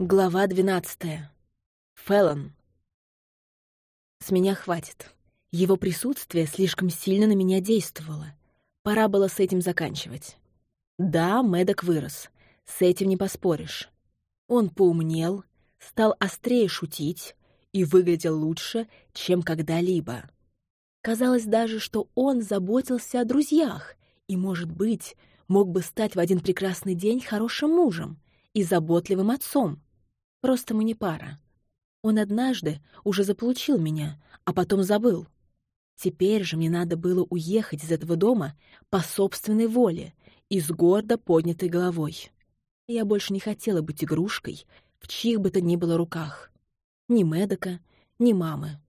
Глава двенадцатая. Феллон. С меня хватит. Его присутствие слишком сильно на меня действовало. Пора было с этим заканчивать. Да, Мэддок вырос. С этим не поспоришь. Он поумнел, стал острее шутить и выглядел лучше, чем когда-либо. Казалось даже, что он заботился о друзьях и, может быть, мог бы стать в один прекрасный день хорошим мужем и заботливым отцом. Просто мы не пара. Он однажды уже заполучил меня, а потом забыл. Теперь же мне надо было уехать из этого дома по собственной воле и с гордо поднятой головой. Я больше не хотела быть игрушкой в чьих бы то ни было руках. Ни Медока, ни мамы.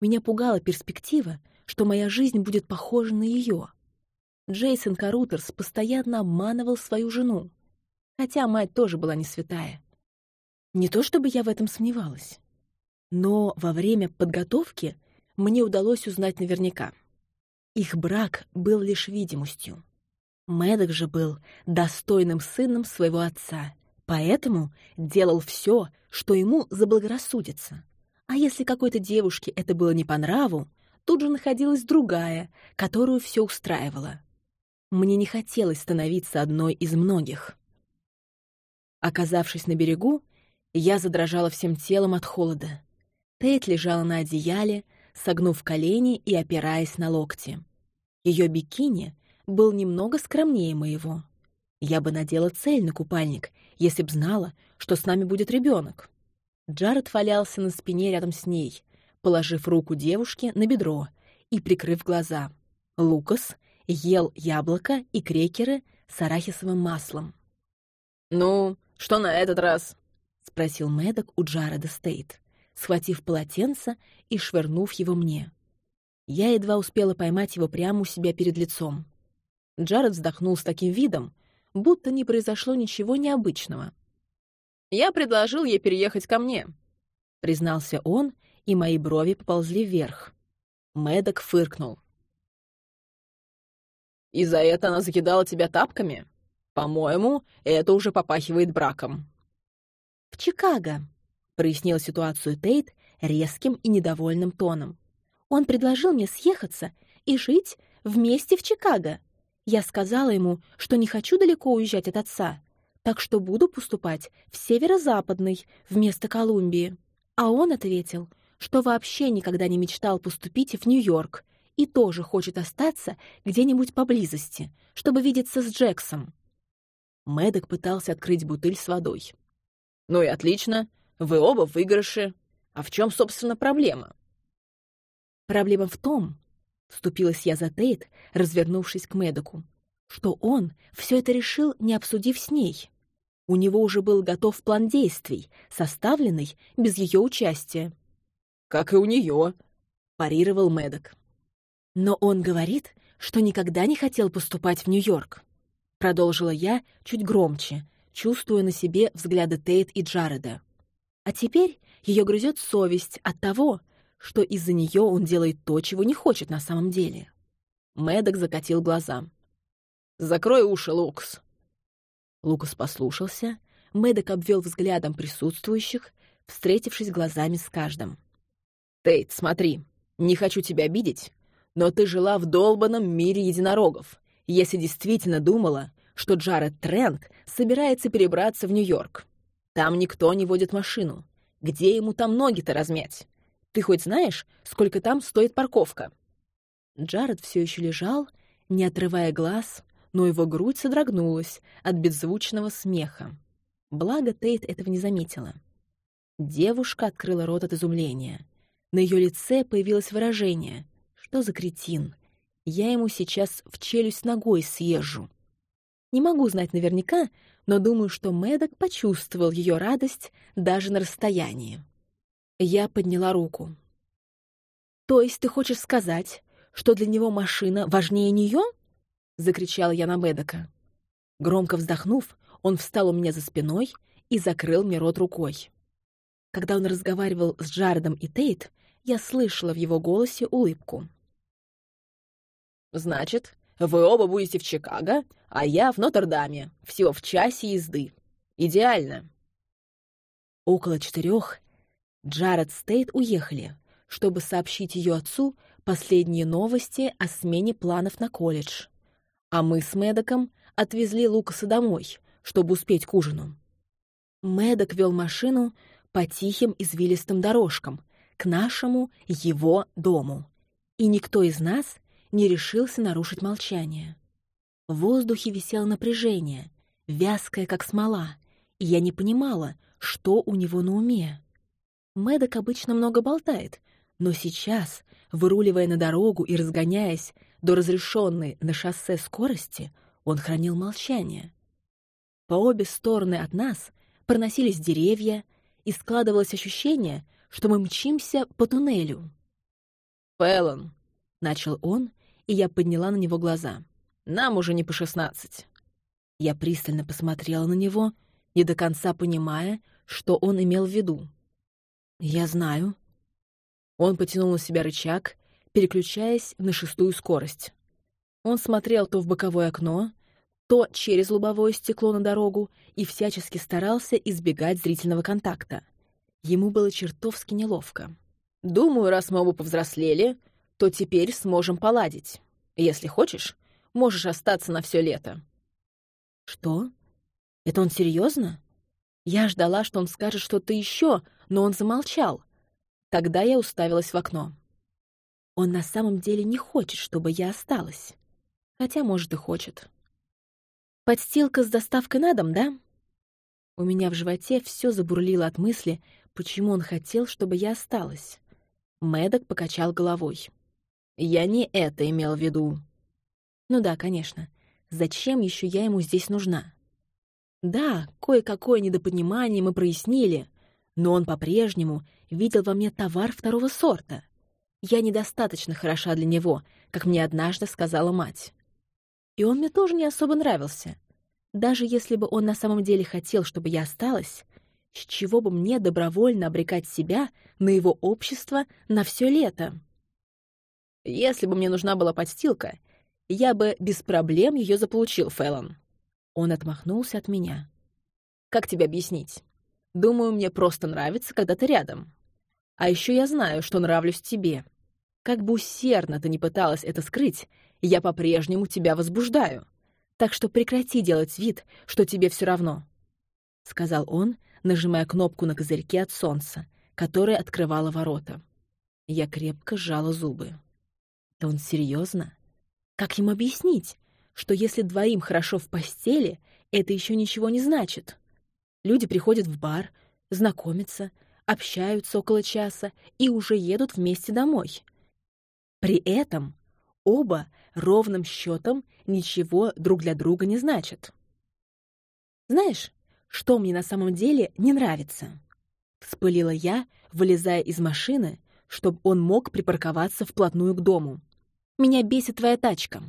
Меня пугала перспектива, что моя жизнь будет похожа на ее. Джейсон Карутерс постоянно обманывал свою жену. Хотя мать тоже была не святая. Не то чтобы я в этом сомневалась. Но во время подготовки мне удалось узнать наверняка. Их брак был лишь видимостью. Мэддок же был достойным сыном своего отца, поэтому делал все, что ему заблагорассудится. А если какой-то девушке это было не по нраву, тут же находилась другая, которую все устраивало. Мне не хотелось становиться одной из многих. Оказавшись на берегу, я задрожала всем телом от холода. Тейт лежала на одеяле, согнув колени и опираясь на локти. Ее бикини был немного скромнее моего. Я бы надела цельный купальник, если б знала, что с нами будет ребенок. Джаред валялся на спине рядом с ней, положив руку девушке на бедро и прикрыв глаза. Лукас ел яблоко и крекеры с арахисовым маслом. «Ну, что на этот раз?» — спросил Мэддок у Джареда Стейт, схватив полотенце и швырнув его мне. Я едва успела поймать его прямо у себя перед лицом. Джаред вздохнул с таким видом, будто не произошло ничего необычного. «Я предложил ей переехать ко мне», — признался он, и мои брови поползли вверх. Мэддок фыркнул. «И за это она закидала тебя тапками? По-моему, это уже попахивает браком». «В Чикаго», — прояснил ситуацию Тейт резким и недовольным тоном. «Он предложил мне съехаться и жить вместе в Чикаго. Я сказала ему, что не хочу далеко уезжать от отца, так что буду поступать в северо-западный вместо Колумбии. А он ответил, что вообще никогда не мечтал поступить в Нью-Йорк и тоже хочет остаться где-нибудь поблизости, чтобы видеться с Джексом. Мэддок пытался открыть бутыль с водой. «Ну и отлично. Вы оба в выигрыше. А в чем, собственно, проблема?» «Проблема в том, — вступилась я за Тейт, развернувшись к Медоку, что он все это решил, не обсудив с ней. У него уже был готов план действий, составленный без ее участия. «Как и у нее», — парировал Медок. «Но он говорит, что никогда не хотел поступать в Нью-Йорк», — продолжила я чуть громче, чувствуя на себе взгляды Тейт и Джареда. А теперь ее грызет совесть от того, что из-за нее он делает то, чего не хочет на самом деле. Мэддок закатил глаза. «Закрой уши, Лукас!» Лукас послушался, Мэддок обвел взглядом присутствующих, встретившись глазами с каждым. «Тейт, смотри, не хочу тебя обидеть, но ты жила в долбанном мире единорогов, если действительно думала, что Джаред Трент собирается перебраться в Нью-Йорк. Там никто не водит машину. Где ему там ноги-то размять? Ты хоть знаешь, сколько там стоит парковка?» Джаред все еще лежал, не отрывая глаз, но его грудь содрогнулась от беззвучного смеха. Благо Тейт этого не заметила. Девушка открыла рот от изумления. На ее лице появилось выражение. «Что за кретин? Я ему сейчас в челюсть ногой съезжу». Не могу знать наверняка, но думаю, что Мэддок почувствовал ее радость даже на расстоянии. Я подняла руку. «То есть ты хочешь сказать, что для него машина важнее нее?» — закричала я на Мэддока. Громко вздохнув, он встал у меня за спиной и закрыл мне рот рукой. Когда он разговаривал с Джаредом и Тейт, я слышала в его голосе улыбку. «Значит, вы оба будете в Чикаго, а я в Нотр-Даме, всего в часе езды. Идеально. Около четырех Джаред Стейт уехали, чтобы сообщить ее отцу последние новости о смене планов на колледж. А мы с Мэддоком отвезли Лукаса домой, чтобы успеть к ужину. Мэддок вел машину по тихим извилистым дорожкам к нашему его дому, и никто из нас не решился нарушить молчание. В воздухе висело напряжение, вязкое, как смола, и я не понимала, что у него на уме. Мэддок обычно много болтает, но сейчас, выруливая на дорогу и разгоняясь до разрешенной на шоссе скорости, он хранил молчание. По обе стороны от нас проносились деревья, и складывалось ощущение, что мы мчимся по туннелю. «Фэллон», — начал он, и я подняла на него глаза. «Нам уже не по шестнадцать». Я пристально посмотрела на него, не до конца понимая, что он имел в виду. «Я знаю». Он потянул на себя рычаг, переключаясь на шестую скорость. Он смотрел то в боковое окно, то через лобовое стекло на дорогу и всячески старался избегать зрительного контакта. Ему было чертовски неловко. «Думаю, раз мы оба повзрослели, то теперь сможем поладить. Если хочешь, можешь остаться на все лето». «Что? Это он серьезно? Я ждала, что он скажет что-то еще, но он замолчал. Тогда я уставилась в окно. Он на самом деле не хочет, чтобы я осталась. Хотя, может, и хочет. Подстилка с доставкой на дом, да? У меня в животе все забурлило от мысли, почему он хотел, чтобы я осталась. Мэддок покачал головой. «Я не это имел в виду». «Ну да, конечно. Зачем еще я ему здесь нужна?» Да, кое-какое недопонимание мы прояснили, но он по-прежнему видел во мне товар второго сорта. Я недостаточно хороша для него, как мне однажды сказала мать. И он мне тоже не особо нравился. Даже если бы он на самом деле хотел, чтобы я осталась, с чего бы мне добровольно обрекать себя на его общество на все лето? Если бы мне нужна была подстилка, я бы без проблем ее заполучил, Фэллон. Он отмахнулся от меня. «Как тебе объяснить? Думаю, мне просто нравится, когда ты рядом. А еще я знаю, что нравлюсь тебе. Как бы усердно ты не пыталась это скрыть, я по-прежнему тебя возбуждаю. Так что прекрати делать вид, что тебе все равно», — сказал он, нажимая кнопку на козырьке от солнца, которая открывала ворота. Я крепко сжала зубы. Он серьезно? Как ему объяснить, что если двоим хорошо в постели, это еще ничего не значит. Люди приходят в бар, знакомятся, общаются около часа и уже едут вместе домой. При этом оба ровным счетом ничего друг для друга не значат. «Знаешь, что мне на самом деле не нравится?» Вспылила я, вылезая из машины, чтобы он мог припарковаться вплотную к дому. «Меня бесит твоя тачка.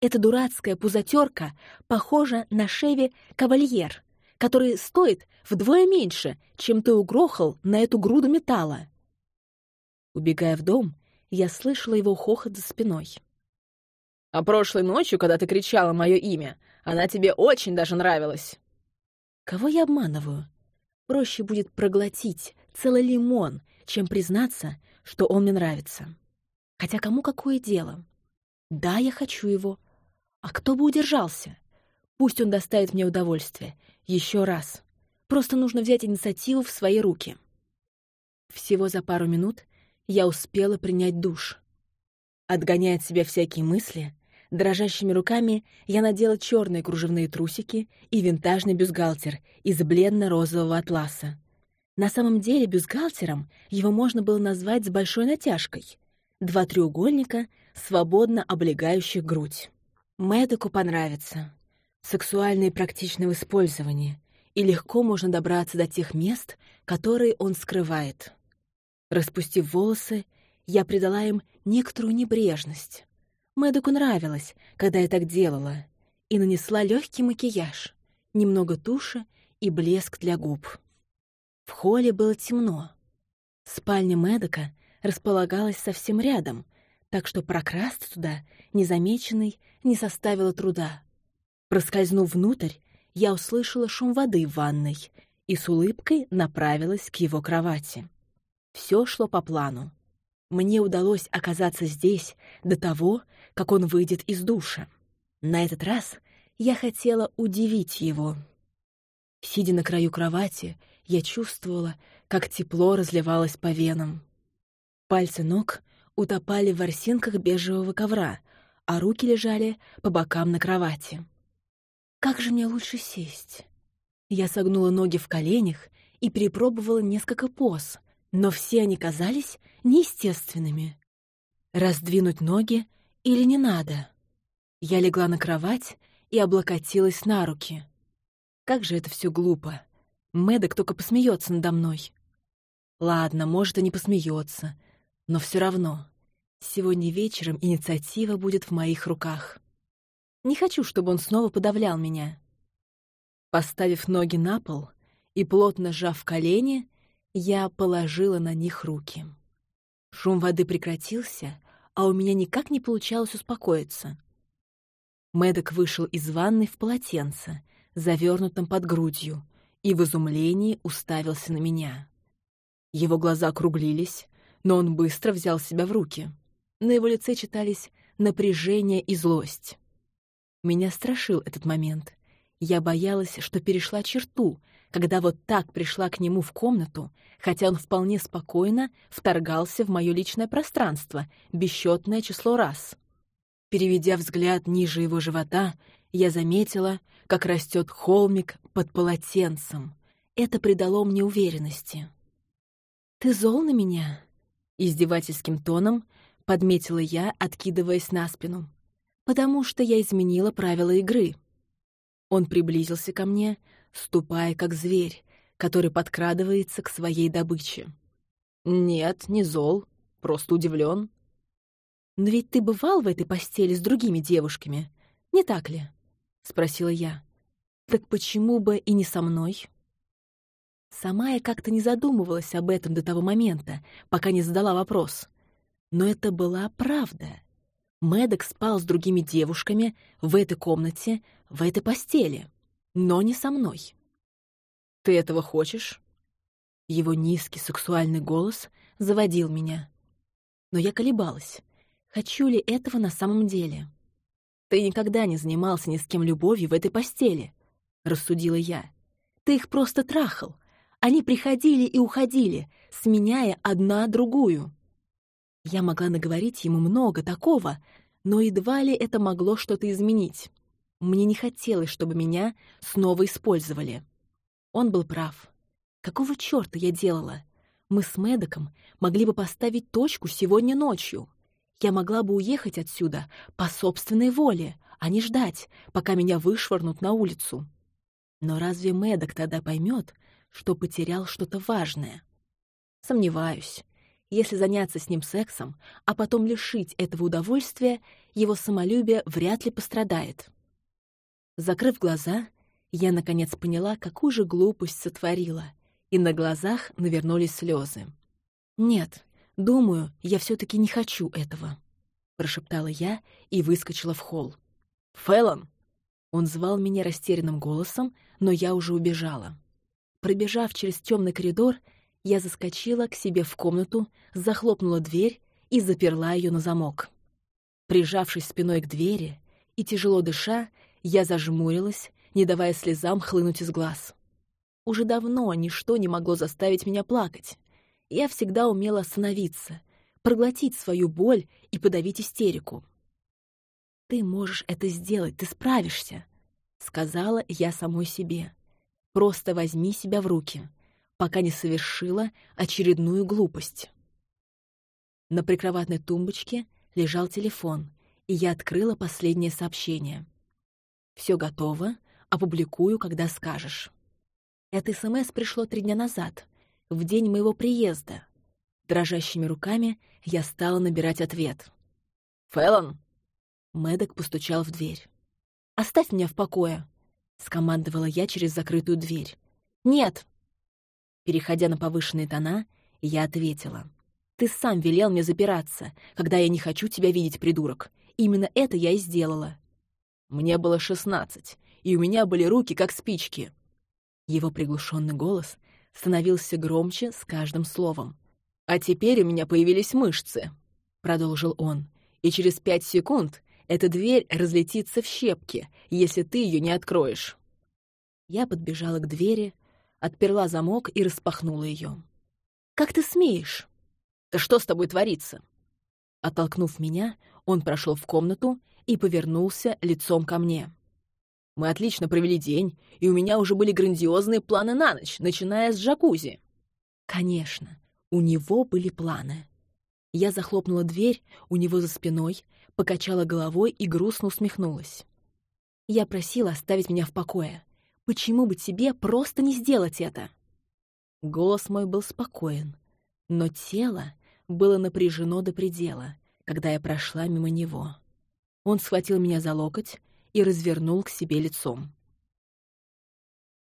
Эта дурацкая пузатерка похожа на Шеви Кавальер, который стоит вдвое меньше, чем ты угрохал на эту груду металла. Убегая в дом, я слышала его хохот за спиной. «А прошлой ночью, когда ты кричала мое имя, она тебе очень даже нравилась». Кого я обманываю? Проще будет проглотить целый лимон, чем признаться, что он мне нравится. Хотя кому какое дело? Да, я хочу его, а кто бы удержался? Пусть он доставит мне удовольствие. Еще раз. Просто нужно взять инициативу в свои руки. Всего за пару минут я успела принять душ. Отгоняя от себя всякие мысли, дрожащими руками я надела черные кружевные трусики и винтажный бюстгальтер из бледно-розового атласа. На самом деле бюстгальтером его можно было назвать с большой натяжкой. Два треугольника, свободно облегающих грудь. Мэддоку понравится. Сексуальный и практичный в использовании, и легко можно добраться до тех мест, которые он скрывает. Распустив волосы, я придала им некоторую небрежность. Мэддоку нравилось, когда я так делала, и нанесла легкий макияж, немного туши и блеск для губ. В холле было темно. Спальня Мэддока располагалась совсем рядом — так что прокрасться туда, незамеченной, не составило труда. Проскользнув внутрь, я услышала шум воды в ванной и с улыбкой направилась к его кровати. Все шло по плану. Мне удалось оказаться здесь до того, как он выйдет из душа. На этот раз я хотела удивить его. Сидя на краю кровати, я чувствовала, как тепло разливалось по венам. Пальцы ног утопали в ворсинках бежевого ковра, а руки лежали по бокам на кровати. Как же мне лучше сесть? Я согнула ноги в коленях и перепробовала несколько поз, но все они казались неестественными. Раздвинуть ноги или не надо? Я легла на кровать и облокотилась на руки. Как же это все глупо. Мэддок только посмеется надо мной. Ладно, может, и не посмеется, но все равно. Сегодня вечером инициатива будет в моих руках. Не хочу, чтобы он снова подавлял меня. Поставив ноги на пол и плотно сжав колени, я положила на них руки. Шум воды прекратился, а у меня никак не получалось успокоиться. Мэддок вышел из ванной в полотенце, завернутом под грудью, и в изумлении уставился на меня. Его глаза округлились, но он быстро взял себя в руки. На его лице читались напряжение и злость. Меня страшил этот момент. Я боялась, что перешла черту, когда вот так пришла к нему в комнату, хотя он вполне спокойно вторгался в мое личное пространство бесчетное число раз. Переведя взгляд ниже его живота, я заметила, как растет холмик под полотенцем. Это придало мне уверенности. «Ты зол на меня?» Издевательским тоном подметила я, откидываясь на спину. «Потому что я изменила правила игры». Он приблизился ко мне, ступая как зверь, который подкрадывается к своей добыче. «Нет, не зол, просто удивлен. «Но ведь ты бывал в этой постели с другими девушками, не так ли?» — спросила я. «Так почему бы и не со мной?» Сама я как-то не задумывалась об этом до того момента, пока не задала вопрос. Но это была правда. Мэддок спал с другими девушками в этой комнате, в этой постели, но не со мной. «Ты этого хочешь?» Его низкий сексуальный голос заводил меня. Но я колебалась. Хочу ли этого на самом деле? «Ты никогда не занимался ни с кем любовью в этой постели», — рассудила я. «Ты их просто трахал. Они приходили и уходили, сменяя одна другую». Я могла наговорить ему много такого, но едва ли это могло что-то изменить. Мне не хотелось, чтобы меня снова использовали. Он был прав. Какого чёрта я делала? Мы с Мэддоком могли бы поставить точку сегодня ночью. Я могла бы уехать отсюда по собственной воле, а не ждать, пока меня вышвырнут на улицу. Но разве Мэддок тогда поймет, что потерял что-то важное? Сомневаюсь. Если заняться с ним сексом, а потом лишить этого удовольствия, его самолюбие вряд ли пострадает. Закрыв глаза, я наконец поняла, какую же глупость сотворила, и на глазах навернулись слезы. Нет, «Думаю, я все таки не хочу этого», — прошептала я и выскочила в холл. «Фэллон!» Он звал меня растерянным голосом, но я уже убежала. Пробежав через темный коридор, я заскочила к себе в комнату, захлопнула дверь и заперла ее на замок. Прижавшись спиной к двери и тяжело дыша, я зажмурилась, не давая слезам хлынуть из глаз. Уже давно ничто не могло заставить меня плакать я всегда умела остановиться, проглотить свою боль и подавить истерику. «Ты можешь это сделать, ты справишься», — сказала я самой себе. «Просто возьми себя в руки, пока не совершила очередную глупость». На прикроватной тумбочке лежал телефон, и я открыла последнее сообщение. «Все готово, опубликую, когда скажешь». Это СМС пришло три дня назад, в день моего приезда. Дрожащими руками я стала набирать ответ. «Фэллон!» Мэддок постучал в дверь. «Оставь меня в покое!» — скомандовала я через закрытую дверь. «Нет!» Переходя на повышенные тона, я ответила. «Ты сам велел мне запираться, когда я не хочу тебя видеть, придурок. Именно это я и сделала». Мне было шестнадцать, и у меня были руки как спички. Его приглушенный голос становился громче с каждым словом. «А теперь у меня появились мышцы», — продолжил он. «И через пять секунд эта дверь разлетится в щепки, если ты ее не откроешь». Я подбежала к двери, отперла замок и распахнула ее. «Как ты смеешь?» «Да что с тобой творится?» Оттолкнув меня, он прошел в комнату и повернулся лицом ко мне. «Мы отлично провели день, и у меня уже были грандиозные планы на ночь, начиная с джакузи». Конечно, у него были планы. Я захлопнула дверь у него за спиной, покачала головой и грустно усмехнулась. Я просила оставить меня в покое. Почему бы тебе просто не сделать это? Голос мой был спокоен, но тело было напряжено до предела, когда я прошла мимо него. Он схватил меня за локоть и развернул к себе лицом.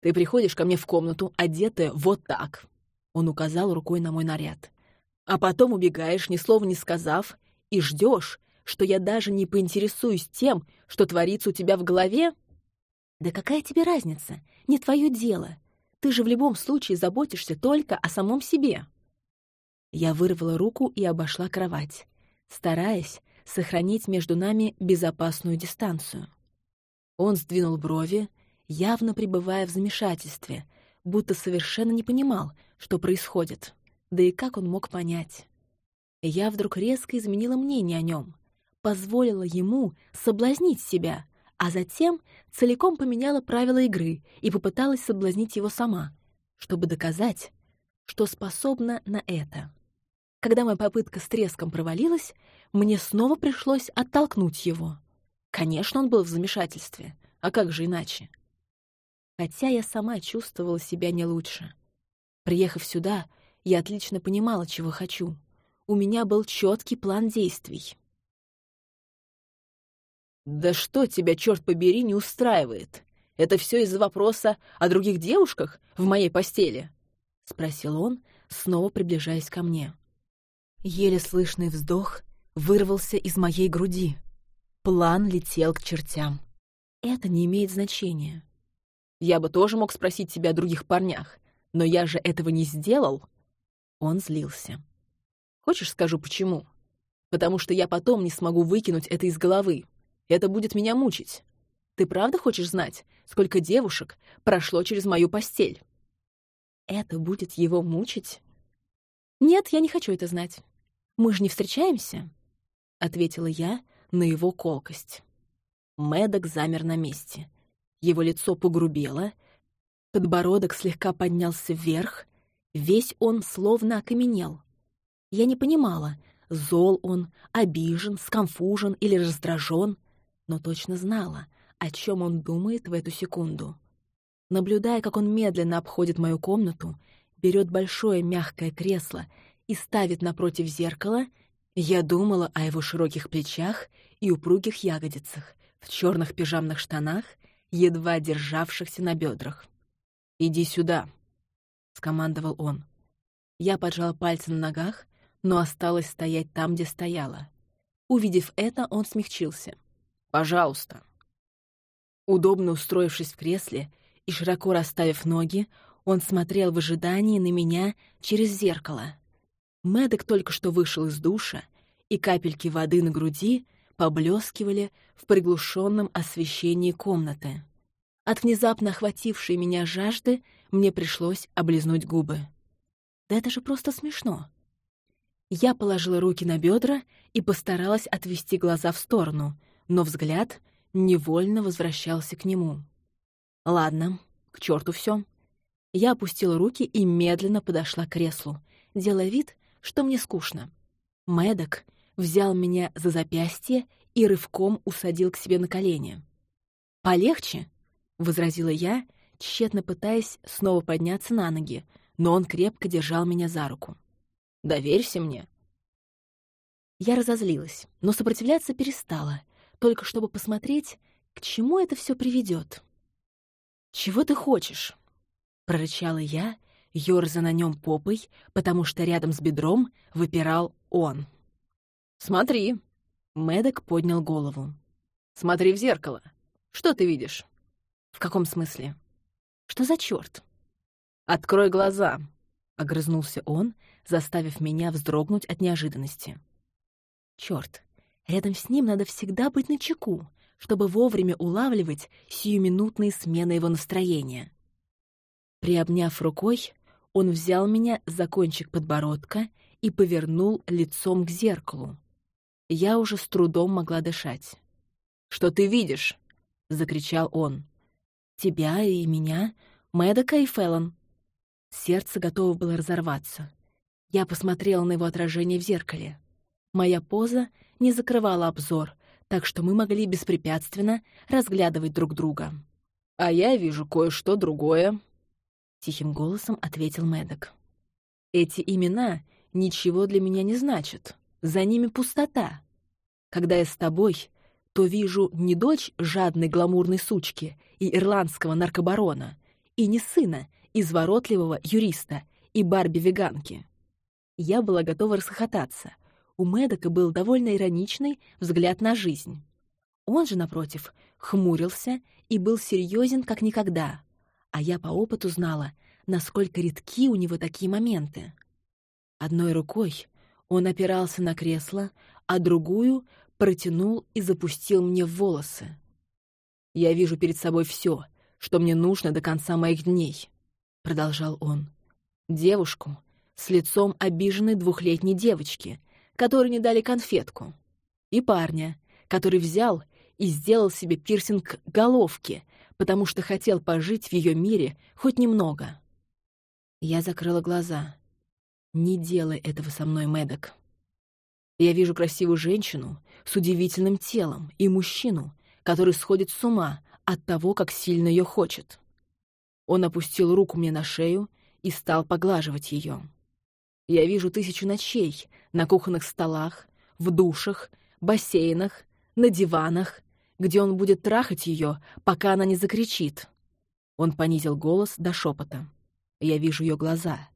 «Ты приходишь ко мне в комнату, одетая вот так», — он указал рукой на мой наряд. «А потом убегаешь, ни слова не сказав, и ждешь, что я даже не поинтересуюсь тем, что творится у тебя в голове?» «Да какая тебе разница? Не твое дело. Ты же в любом случае заботишься только о самом себе». Я вырвала руку и обошла кровать, стараясь сохранить между нами безопасную дистанцию. Он сдвинул брови, явно пребывая в замешательстве, будто совершенно не понимал, что происходит. Да и как он мог понять? Я вдруг резко изменила мнение о нем, позволила ему соблазнить себя, а затем целиком поменяла правила игры и попыталась соблазнить его сама, чтобы доказать, что способна на это. Когда моя попытка с треском провалилась, мне снова пришлось оттолкнуть его. Конечно, он был в замешательстве. А как же иначе? Хотя я сама чувствовала себя не лучше. Приехав сюда, я отлично понимала, чего хочу. У меня был четкий план действий. «Да что тебя, черт побери, не устраивает? Это все из-за вопроса о других девушках в моей постели?» — спросил он, снова приближаясь ко мне. Еле слышный вздох вырвался из моей груди. План летел к чертям. Это не имеет значения. Я бы тоже мог спросить тебя о других парнях, но я же этого не сделал. Он злился. Хочешь, скажу почему? Потому что я потом не смогу выкинуть это из головы. Это будет меня мучить. Ты правда хочешь знать, сколько девушек прошло через мою постель? Это будет его мучить? Нет, я не хочу это знать. Мы же не встречаемся?» — ответила я на его колкость. Мэддок замер на месте. Его лицо погрубело, подбородок слегка поднялся вверх, весь он словно окаменел. Я не понимала, зол он, обижен, сконфужен или раздражен, но точно знала, о чем он думает в эту секунду. Наблюдая, как он медленно обходит мою комнату, берет большое мягкое кресло и ставит напротив зеркала, я думала о его широких плечах и упругих ягодицах, в черных пижамных штанах, едва державшихся на бедрах. «Иди сюда», — скомандовал он. Я поджала пальцы на ногах, но осталась стоять там, где стояла. Увидев это, он смягчился. «Пожалуйста». Удобно устроившись в кресле и широко расставив ноги, он смотрел в ожидании на меня через зеркало. Мэддок только что вышел из душа, и капельки воды на груди поблескивали в приглушенном освещении комнаты. От внезапно охватившей меня жажды мне пришлось облизнуть губы. Да это же просто смешно. Я положила руки на бедра и постаралась отвести глаза в сторону, но взгляд невольно возвращался к нему. Ладно, к черту все. Я опустила руки и медленно подошла к креслу, делая вид, что мне скучно. Мэддок взял меня за запястье и рывком усадил к себе на колени. «Полегче», — возразила я, тщетно пытаясь снова подняться на ноги, но он крепко держал меня за руку. «Доверься мне». Я разозлилась, но сопротивляться перестала, только чтобы посмотреть, к чему это все приведет. «Чего ты хочешь?» — прорычала я, ёрза на нем попой, потому что рядом с бедром выпирал он. «Смотри!» — Мэддок поднял голову. «Смотри в зеркало. Что ты видишь?» «В каком смысле?» Что за черт? «Открой глаза!» — огрызнулся он, заставив меня вздрогнуть от неожиданности. Черт, рядом с ним надо всегда быть начеку, чтобы вовремя улавливать сиюминутные смены его настроения. Приобняв рукой, он взял меня за кончик подбородка и повернул лицом к зеркалу. Я уже с трудом могла дышать. «Что ты видишь?» — закричал он. «Тебя и меня, Мэдока и Феллон». Сердце готово было разорваться. Я посмотрела на его отражение в зеркале. Моя поза не закрывала обзор, так что мы могли беспрепятственно разглядывать друг друга. «А я вижу кое-что другое», — тихим голосом ответил Мэддок. «Эти имена ничего для меня не значат. За ними пустота. Когда я с тобой, то вижу не дочь жадной гламурной сучки и ирландского наркобарона, и не сына изворотливого юриста и Барби-веганки. Я была готова расхохотаться, у Мэдока был довольно ироничный взгляд на жизнь. Он же, напротив, хмурился и был серьезен как никогда, а я по опыту знала, насколько редки у него такие моменты. Одной рукой он опирался на кресло, а другую протянул и запустил мне в волосы. «Я вижу перед собой все, что мне нужно до конца моих дней», — продолжал он. «Девушку с лицом обиженной двухлетней девочки — которые не дали конфетку, и парня, который взял и сделал себе пирсинг головки, потому что хотел пожить в ее мире хоть немного. Я закрыла глаза. «Не делай этого со мной, Мэддок». Я вижу красивую женщину с удивительным телом и мужчину, который сходит с ума от того, как сильно ее хочет. Он опустил руку мне на шею и стал поглаживать ее. Я вижу тысячу ночей на кухонных столах, в душах, бассейнах, на диванах, где он будет трахать ее, пока она не закричит. Он понизил голос до шепота. Я вижу ее глаза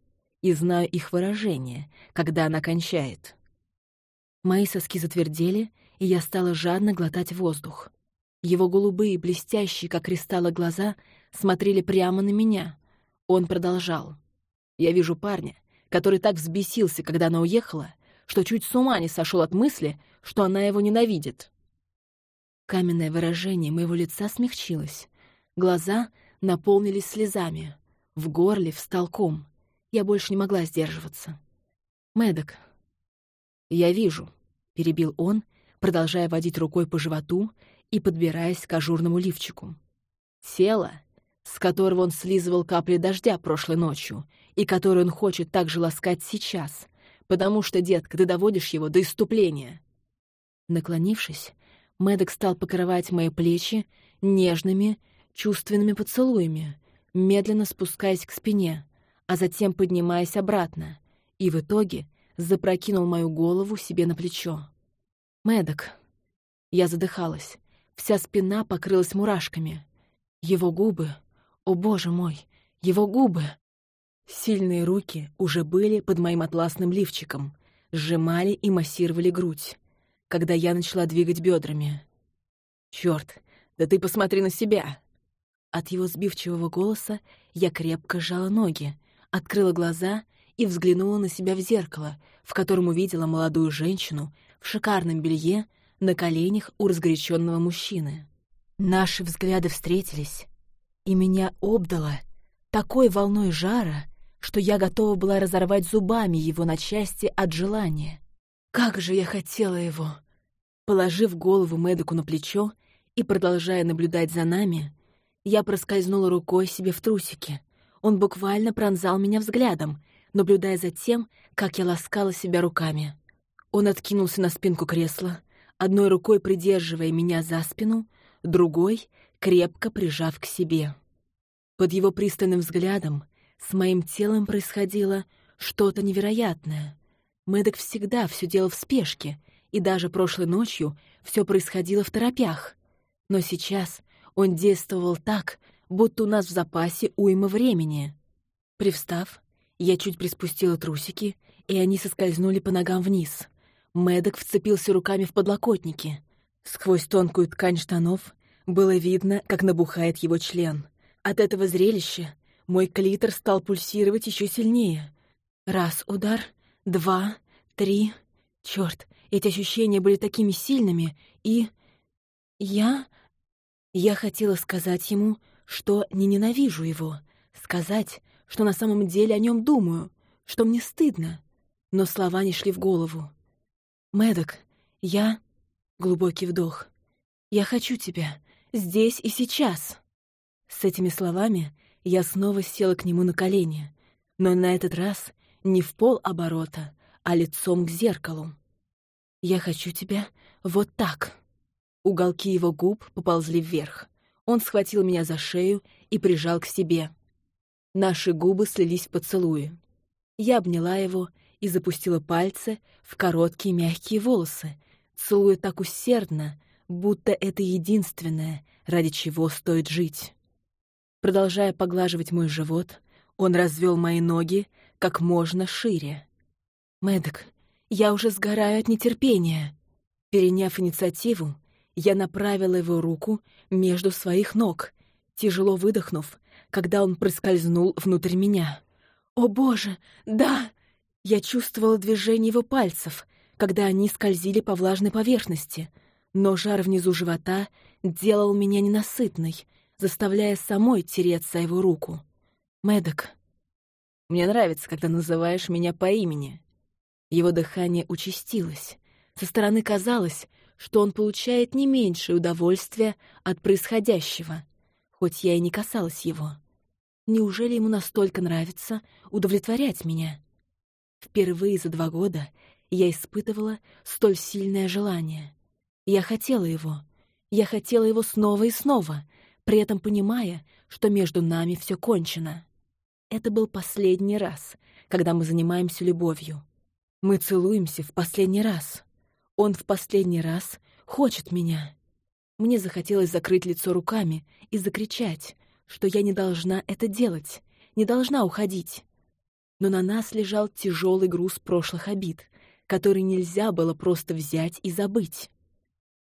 и знаю их выражение, когда она кончает. Мои соски затвердели, и я стала жадно глотать воздух. Его голубые, блестящие, как кристаллы, глаза смотрели прямо на меня. Он продолжал. «Я вижу парня, который так взбесился, когда она уехала, что чуть с ума не сошел от мысли, что она его ненавидит. Каменное выражение моего лица смягчилось. Глаза наполнились слезами. В горле встал ком. Я больше не могла сдерживаться. Мэддок. «Я вижу», — перебил он, продолжая водить рукой по животу и подбираясь к ажурному лифчику. «Тело, с которого он слизывал капли дождя прошлой ночью и который он хочет так же ласкать сейчас, потому что, детка, ты доводишь его до иступления. Наклонившись, Мэддок стал покрывать мои плечи нежными, чувственными поцелуями, медленно спускаясь к спине, а затем поднимаясь обратно, и в итоге запрокинул мою голову себе на плечо. Мэддок. Я задыхалась. Вся спина покрылась мурашками. Его губы... О, боже мой! Его губы! Сильные руки уже были под моим атласным лифчиком, сжимали и массировали грудь, когда я начала двигать бедрами. Черт, да ты посмотри на себя!» От его сбивчивого голоса я крепко сжала ноги, открыла глаза и взглянула на себя в зеркало, в котором увидела молодую женщину в шикарном белье на коленях у разгоряченного мужчины. Наши взгляды встретились, и меня обдало такой волной жара, что я готова была разорвать зубами его на части от желания. Как же я хотела его! Положив голову Мэдоку на плечо и продолжая наблюдать за нами, я проскользнула рукой себе в трусики. Он буквально пронзал меня взглядом, наблюдая за тем, как я ласкала себя руками. Он откинулся на спинку кресла, одной рукой придерживая меня за спину, другой — крепко прижав к себе. Под его пристальным взглядом с моим телом происходило что-то невероятное. Мэддок всегда все делал в спешке, и даже прошлой ночью все происходило в торопях. Но сейчас он действовал так, будто у нас в запасе уйма времени. Привстав, я чуть приспустила трусики, и они соскользнули по ногам вниз. Мэддок вцепился руками в подлокотники. Сквозь тонкую ткань штанов было видно, как набухает его член — От этого зрелища мой клитор стал пульсировать еще сильнее. Раз удар, два, три. Черт, эти ощущения были такими сильными, и... Я... Я хотела сказать ему, что не ненавижу его, сказать, что на самом деле о нем думаю, что мне стыдно, но слова не шли в голову. Мэддок, я... Глубокий вдох. Я хочу тебя. Здесь и сейчас. С этими словами я снова села к нему на колени, но на этот раз не в пол оборота, а лицом к зеркалу. «Я хочу тебя вот так». Уголки его губ поползли вверх. Он схватил меня за шею и прижал к себе. Наши губы слились в поцелуе. Я обняла его и запустила пальцы в короткие мягкие волосы, целуя так усердно, будто это единственное, ради чего стоит жить. Продолжая поглаживать мой живот, он развел мои ноги как можно шире. «Мэддок, я уже сгораю от нетерпения!» Переняв инициативу, я направила его руку между своих ног, тяжело выдохнув, когда он проскользнул внутрь меня. «О боже, да!» Я чувствовала движение его пальцев, когда они скользили по влажной поверхности, но жар внизу живота делал меня ненасытной, заставляя самой тереться его руку. Мэддок. Мне нравится, когда называешь меня по имени. Его дыхание участилось. Со стороны казалось, что он получает не меньшее удовольствие от происходящего, хоть я и не касалась его. Неужели ему настолько нравится удовлетворять меня? Впервые за два года я испытывала столь сильное желание. Я хотела его. Я хотела его снова и снова, при этом понимая, что между нами все кончено. Это был последний раз, когда мы занимаемся любовью. Мы целуемся в последний раз. Он в последний раз хочет меня. Мне захотелось закрыть лицо руками и закричать, что я не должна это делать, не должна уходить. Но на нас лежал тяжелый груз прошлых обид, который нельзя было просто взять и забыть.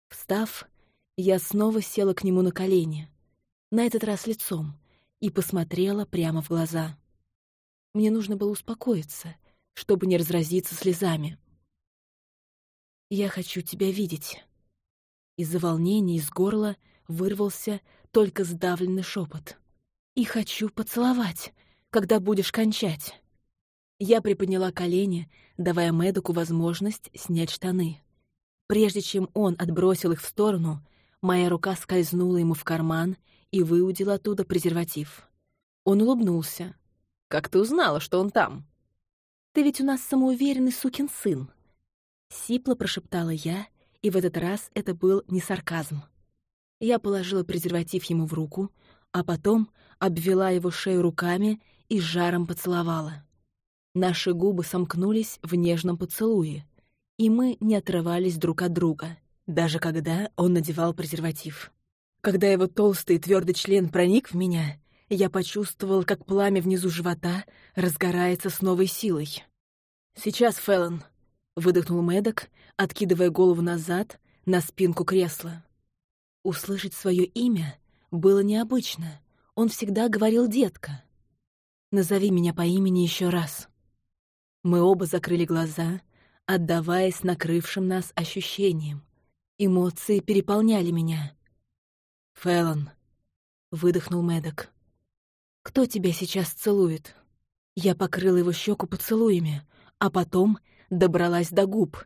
Встав, я снова села к нему на колени, на этот раз лицом, и посмотрела прямо в глаза. Мне нужно было успокоиться, чтобы не разразиться слезами. «Я хочу тебя видеть». Из-за волнения из горла вырвался только сдавленный шепот. «И хочу поцеловать, когда будешь кончать». Я приподняла колени, давая Мэдоку возможность снять штаны. Прежде чем он отбросил их в сторону, моя рука скользнула ему в карман и выудила оттуда презерватив. Он улыбнулся. «Как ты узнала, что он там?» «Ты ведь у нас самоуверенный сукин сын!» Сипло прошептала я, и в этот раз это был не сарказм. Я положила презерватив ему в руку, а потом обвела его шею руками и жаром поцеловала. Наши губы сомкнулись в нежном поцелуе, и мы не отрывались друг от друга, даже когда он надевал презерватив. Когда его толстый твердый член проник в меня, я почувствовал, как пламя внизу живота разгорается с новой силой. «Сейчас, Феллон», — выдохнул Мэддок, откидывая голову назад на спинку кресла. Услышать свое имя было необычно. Он всегда говорил «детка». «Назови меня по имени еще раз». Мы оба закрыли глаза, отдаваясь накрывшим нас ощущениям. Эмоции переполняли меня. «Фэллон», — выдохнул Мэддок. «Кто тебя сейчас целует?» Я покрыла его щеку поцелуями, а потом добралась до губ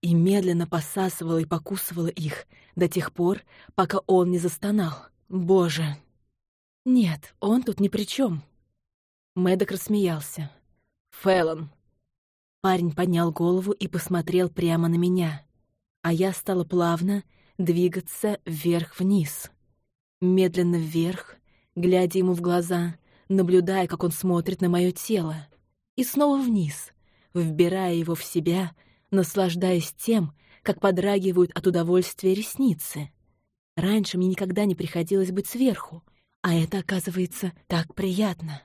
и медленно посасывала и покусывала их до тех пор, пока он не застонал. «Боже!» «Нет, он тут ни при чем. Мэддок рассмеялся. «Фэллон!» Парень поднял голову и посмотрел прямо на меня, а я стала плавно двигаться вверх-вниз. Медленно вверх, глядя ему в глаза — наблюдая, как он смотрит на мое тело, и снова вниз, вбирая его в себя, наслаждаясь тем, как подрагивают от удовольствия ресницы. Раньше мне никогда не приходилось быть сверху, а это, оказывается, так приятно.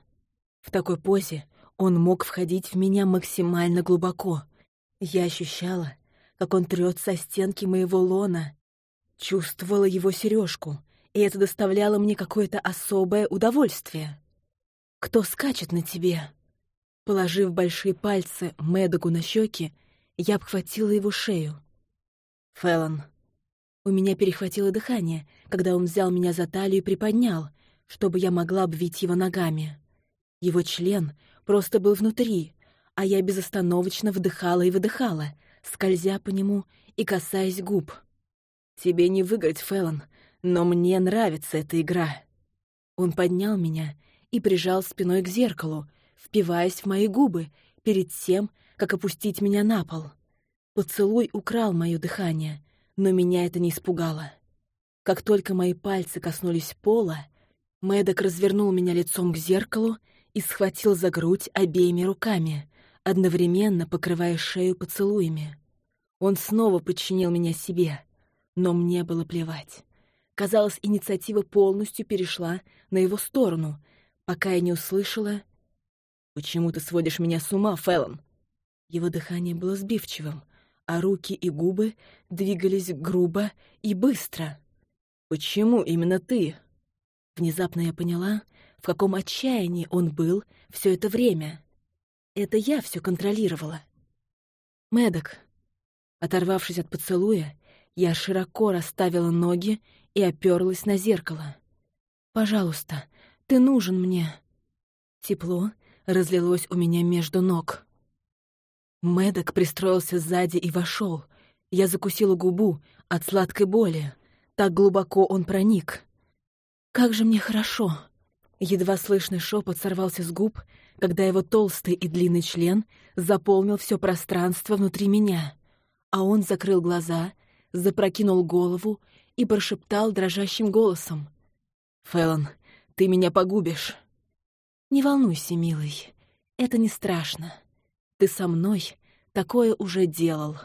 В такой позе он мог входить в меня максимально глубоко. Я ощущала, как он трется о стенки моего лона, чувствовала его сережку и это доставляло мне какое-то особое удовольствие. «Кто скачет на тебе?» Положив большие пальцы Мэддогу на щеки, я обхватила его шею. «Фэллон». У меня перехватило дыхание, когда он взял меня за талию и приподнял, чтобы я могла обвить его ногами. Его член просто был внутри, а я безостановочно вдыхала и выдыхала, скользя по нему и касаясь губ. «Тебе не выиграть, Фэллон, но мне нравится эта игра». Он поднял меня и прижал спиной к зеркалу, впиваясь в мои губы перед тем, как опустить меня на пол. Поцелуй украл мое дыхание, но меня это не испугало. Как только мои пальцы коснулись пола, Мэддок развернул меня лицом к зеркалу и схватил за грудь обеими руками, одновременно покрывая шею поцелуями. Он снова подчинил меня себе, но мне было плевать. Казалось, инициатива полностью перешла на его сторону, пока я не услышала «Почему ты сводишь меня с ума, Фэллон?» Его дыхание было сбивчивым, а руки и губы двигались грубо и быстро. «Почему именно ты?» Внезапно я поняла, в каком отчаянии он был все это время. Это я все контролировала. Медок. Оторвавшись от поцелуя, я широко расставила ноги и оперлась на зеркало. «Пожалуйста, ты нужен мне». Тепло разлилось у меня между ног. Медок пристроился сзади и вошел. Я закусила губу от сладкой боли. Так глубоко он проник. «Как же мне хорошо!» Едва слышный шепот сорвался с губ, когда его толстый и длинный член заполнил все пространство внутри меня, а он закрыл глаза, запрокинул голову и прошептал дрожащим голосом. «Фэллон, ты меня погубишь!» «Не волнуйся, милый, это не страшно. Ты со мной такое уже делал».